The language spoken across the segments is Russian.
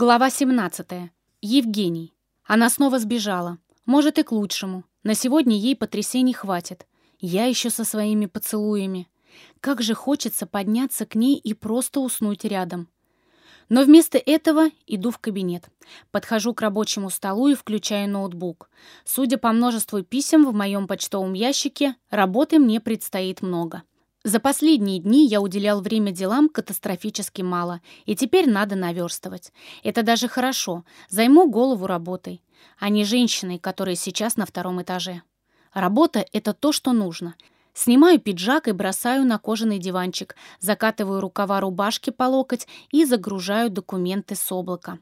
Глава 17. Евгений. Она снова сбежала. Может, и к лучшему. На сегодня ей потрясений хватит. Я еще со своими поцелуями. Как же хочется подняться к ней и просто уснуть рядом. Но вместо этого иду в кабинет. Подхожу к рабочему столу и включаю ноутбук. Судя по множеству писем в моем почтовом ящике, работы мне предстоит много. За последние дни я уделял время делам катастрофически мало, и теперь надо наверстывать. Это даже хорошо, займу голову работой, а не женщиной, которая сейчас на втором этаже. Работа — это то, что нужно. Снимаю пиджак и бросаю на кожаный диванчик, закатываю рукава рубашки по локоть и загружаю документы с облака.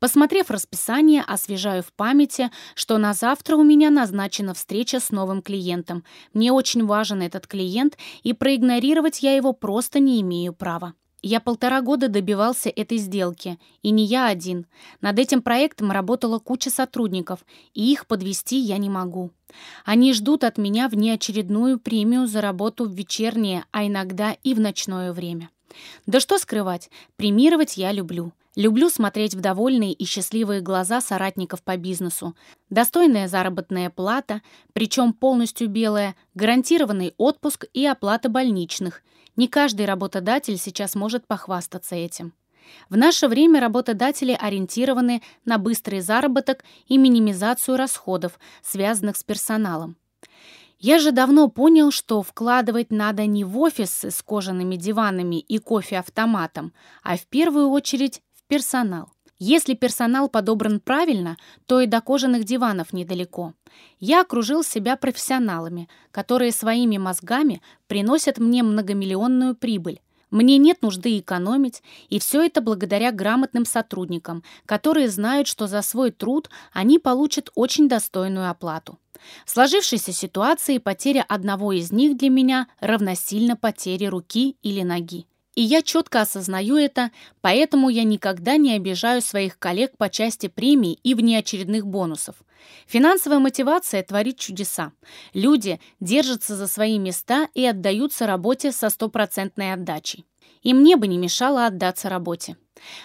Посмотрев расписание, освежаю в памяти, что на завтра у меня назначена встреча с новым клиентом. Мне очень важен этот клиент, и проигнорировать я его просто не имею права. Я полтора года добивался этой сделки, и не я один. Над этим проектом работала куча сотрудников, и их подвести я не могу. Они ждут от меня внеочередную премию за работу в вечернее, а иногда и в ночное время. Да что скрывать, премировать я люблю. Люблю смотреть в довольные и счастливые глаза соратников по бизнесу. Достойная заработная плата, причем полностью белая, гарантированный отпуск и оплата больничных. Не каждый работодатель сейчас может похвастаться этим. В наше время работодатели ориентированы на быстрый заработок и минимизацию расходов, связанных с персоналом. Я же давно понял, что вкладывать надо не в офисы с кожаными диванами и кофе-автоматом, а в первую очередь Персонал. Если персонал подобран правильно, то и до кожаных диванов недалеко. Я окружил себя профессионалами, которые своими мозгами приносят мне многомиллионную прибыль. Мне нет нужды экономить, и все это благодаря грамотным сотрудникам, которые знают, что за свой труд они получат очень достойную оплату. В сложившейся ситуации потеря одного из них для меня равносильно потере руки или ноги. И я четко осознаю это, поэтому я никогда не обижаю своих коллег по части премий и внеочередных бонусов. Финансовая мотивация творит чудеса. Люди держатся за свои места и отдаются работе со стопроцентной отдачей. И мне бы не мешало отдаться работе.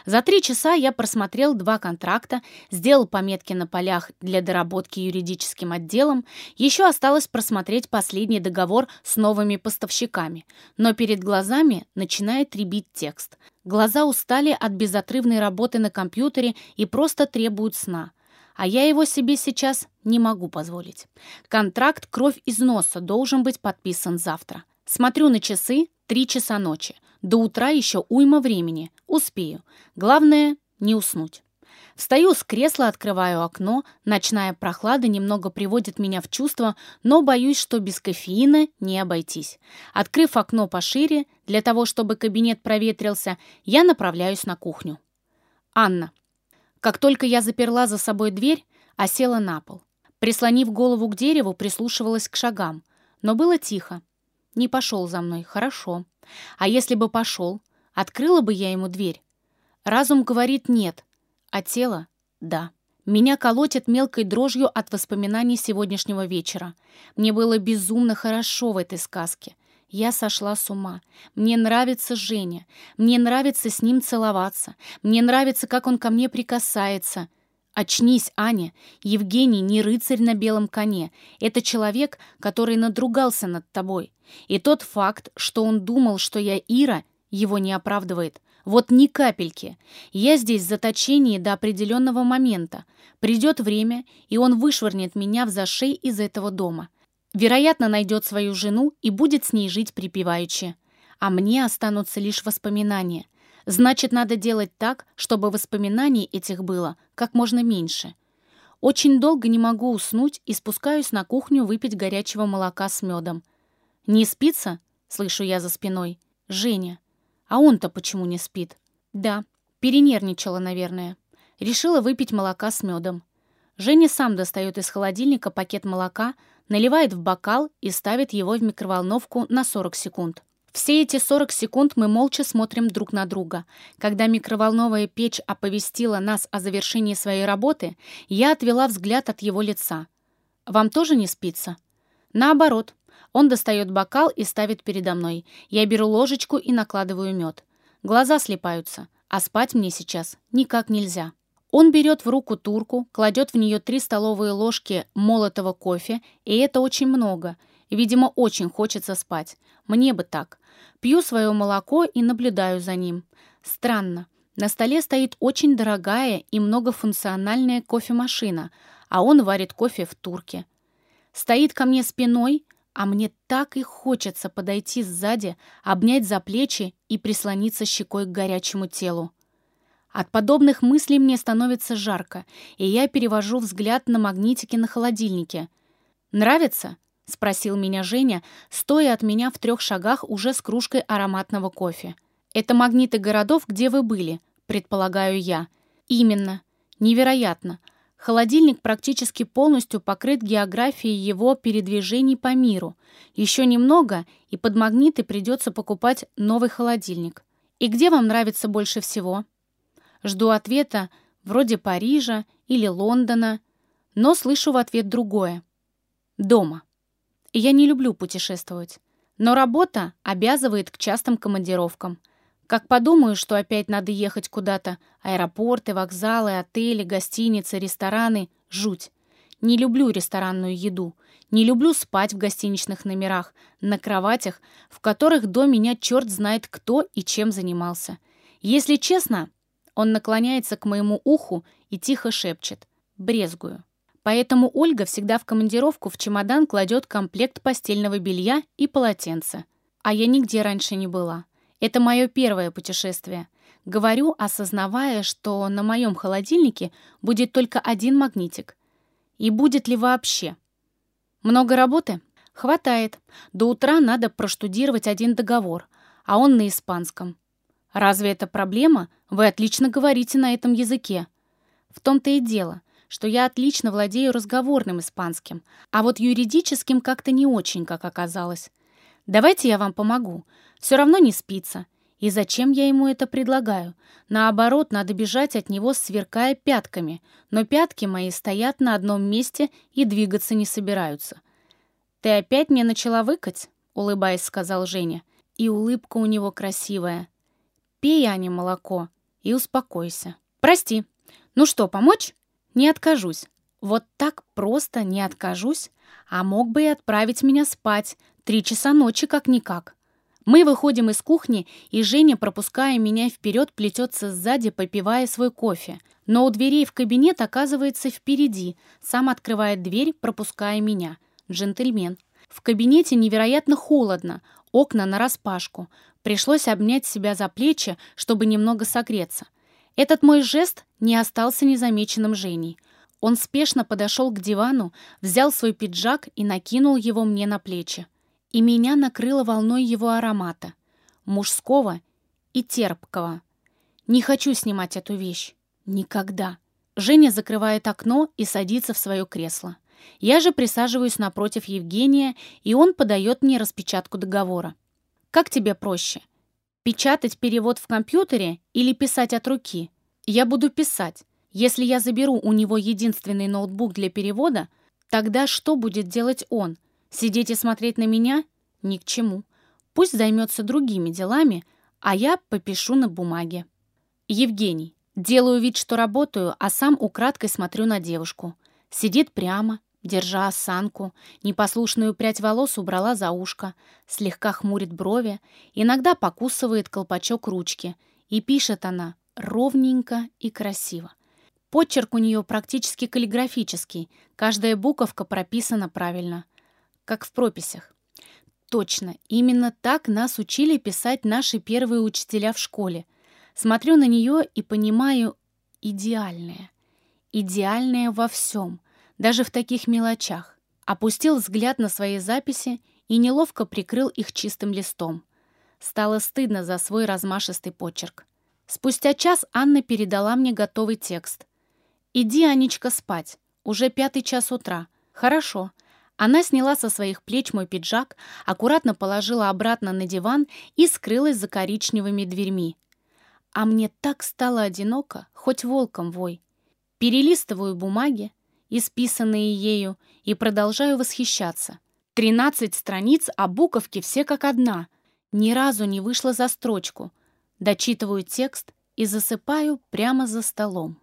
За три часа я просмотрел два контракта, сделал пометки на полях для доработки юридическим отделом, еще осталось просмотреть последний договор с новыми поставщиками, но перед глазами начинает ребить текст. Глаза устали от безотрывной работы на компьютере и просто требуют сна. А я его себе сейчас не могу позволить. Контракт «Кровь из носа» должен быть подписан завтра. Смотрю на часы, три часа ночи. До утра еще уйма времени. Успею. Главное — не уснуть. Встаю с кресла, открываю окно. Ночная прохлада немного приводит меня в чувство, но боюсь, что без кофеина не обойтись. Открыв окно пошире, для того, чтобы кабинет проветрился, я направляюсь на кухню. Анна. Как только я заперла за собой дверь, осела на пол. Прислонив голову к дереву, прислушивалась к шагам. Но было тихо. Не пошел за мной, хорошо. А если бы пошел, открыла бы я ему дверь? Разум говорит «нет», а тело — «да». Меня колотит мелкой дрожью от воспоминаний сегодняшнего вечера. Мне было безумно хорошо в этой сказке. Я сошла с ума. Мне нравится Женя. Мне нравится с ним целоваться. Мне нравится, как он ко мне прикасается. «Очнись, Аня! Евгений не рыцарь на белом коне. Это человек, который надругался над тобой. И тот факт, что он думал, что я Ира, его не оправдывает. Вот ни капельки. Я здесь в заточении до определенного момента. Придет время, и он вышвырнет меня в зашей из этого дома. Вероятно, найдет свою жену и будет с ней жить припеваючи. А мне останутся лишь воспоминания — Значит, надо делать так, чтобы воспоминаний этих было как можно меньше. Очень долго не могу уснуть и спускаюсь на кухню выпить горячего молока с медом. «Не спится?» — слышу я за спиной. «Женя. А он-то почему не спит?» «Да, перенервничала, наверное. Решила выпить молока с медом. Женя сам достает из холодильника пакет молока, наливает в бокал и ставит его в микроволновку на 40 секунд. Все эти 40 секунд мы молча смотрим друг на друга. Когда микроволновая печь оповестила нас о завершении своей работы, я отвела взгляд от его лица. «Вам тоже не спится?» «Наоборот». Он достает бокал и ставит передо мной. Я беру ложечку и накладываю мед. Глаза слепаются. а спать мне сейчас никак нельзя. Он берет в руку турку, кладет в нее три столовые ложки молотого кофе, и это очень много. Видимо, очень хочется спать. Мне бы так. Пью свое молоко и наблюдаю за ним. Странно. На столе стоит очень дорогая и многофункциональная кофемашина, а он варит кофе в турке. Стоит ко мне спиной, а мне так и хочется подойти сзади, обнять за плечи и прислониться щекой к горячему телу. От подобных мыслей мне становится жарко, и я перевожу взгляд на магнитики на холодильнике. «Нравится?» — спросил меня Женя, стоя от меня в трех шагах уже с кружкой ароматного кофе. «Это магниты городов, где вы были», — предполагаю я. «Именно. Невероятно. Холодильник практически полностью покрыт географией его передвижений по миру. Еще немного, и под магниты придется покупать новый холодильник. И где вам нравится больше всего?» Жду ответа вроде Парижа или Лондона, но слышу в ответ другое. Дома. Я не люблю путешествовать, но работа обязывает к частым командировкам. Как подумаю, что опять надо ехать куда-то, аэропорты, вокзалы, отели, гостиницы, рестораны, жуть. Не люблю ресторанную еду, не люблю спать в гостиничных номерах, на кроватях, в которых до меня черт знает кто и чем занимался. Если честно, он наклоняется к моему уху и тихо шепчет «брезгую». Поэтому Ольга всегда в командировку в чемодан кладет комплект постельного белья и полотенца. А я нигде раньше не была. Это мое первое путешествие. Говорю, осознавая, что на моем холодильнике будет только один магнитик. И будет ли вообще? Много работы? Хватает. До утра надо проштудировать один договор, а он на испанском. Разве это проблема? Вы отлично говорите на этом языке. В том-то и дело, что я отлично владею разговорным испанским, а вот юридическим как-то не очень, как оказалось. Давайте я вам помогу. Все равно не спится. И зачем я ему это предлагаю? Наоборот, надо бежать от него, сверкая пятками. Но пятки мои стоят на одном месте и двигаться не собираются. «Ты опять мне начала выкать?» — улыбаясь, сказал Женя. И улыбка у него красивая. Пей, Аня, молоко и успокойся. Прости. Ну что, помочь? Не откажусь. Вот так просто не откажусь, а мог бы и отправить меня спать. Три часа ночи как-никак. Мы выходим из кухни, и Женя, пропуская меня вперед, плетется сзади, попивая свой кофе. Но у дверей в кабинет оказывается впереди, сам открывает дверь, пропуская меня. Джентльмен. В кабинете невероятно холодно, окна нараспашку. Пришлось обнять себя за плечи, чтобы немного согреться. Этот мой жест не остался незамеченным Женей. Он спешно подошел к дивану, взял свой пиджак и накинул его мне на плечи. И меня накрыло волной его аромата. Мужского и терпкого. Не хочу снимать эту вещь. Никогда. Женя закрывает окно и садится в свое кресло. Я же присаживаюсь напротив Евгения, и он подает мне распечатку договора. Как тебе проще? Печатать перевод в компьютере или писать от руки? Я буду писать. Если я заберу у него единственный ноутбук для перевода, тогда что будет делать он? Сидеть и смотреть на меня? Ни к чему. Пусть займется другими делами, а я попишу на бумаге. Евгений. Делаю вид, что работаю, а сам украдкой смотрю на девушку. Сидит прямо, Держа осанку, непослушную прядь волос убрала за ушко, слегка хмурит брови, иногда покусывает колпачок ручки, и пишет она ровненько и красиво. Почерк у нее практически каллиграфический, каждая буковка прописана правильно, как в прописях. Точно, именно так нас учили писать наши первые учителя в школе. Смотрю на нее и понимаю идеальное. Идеальное во всем даже в таких мелочах. Опустил взгляд на свои записи и неловко прикрыл их чистым листом. Стало стыдно за свой размашистый почерк. Спустя час Анна передала мне готовый текст. «Иди, Анечка, спать. Уже пятый час утра. Хорошо». Она сняла со своих плеч мой пиджак, аккуратно положила обратно на диван и скрылась за коричневыми дверьми. А мне так стало одиноко, хоть волком вой. Перелистываю бумаги, исписанные ею, и продолжаю восхищаться. Тринадцать страниц, а буковки все как одна. Ни разу не вышла за строчку. Дочитываю текст и засыпаю прямо за столом.